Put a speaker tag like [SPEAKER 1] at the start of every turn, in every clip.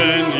[SPEAKER 1] than you.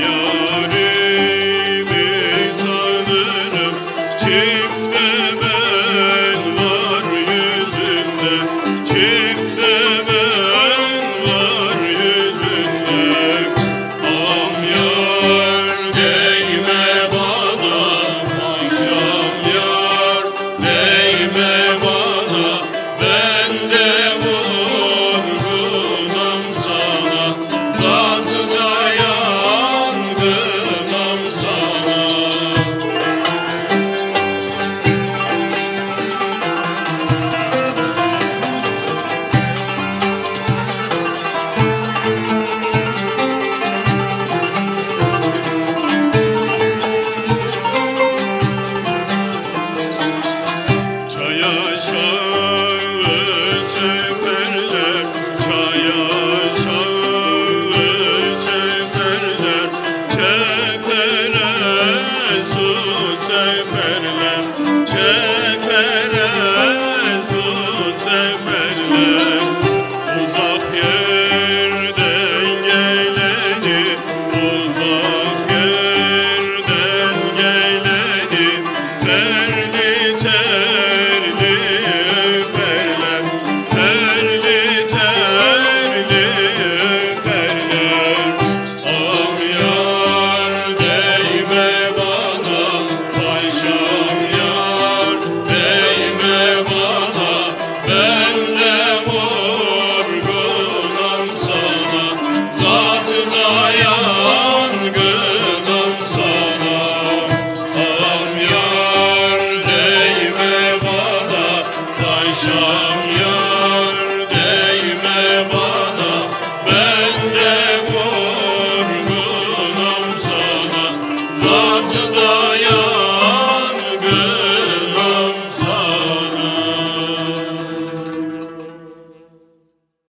[SPEAKER 1] Yom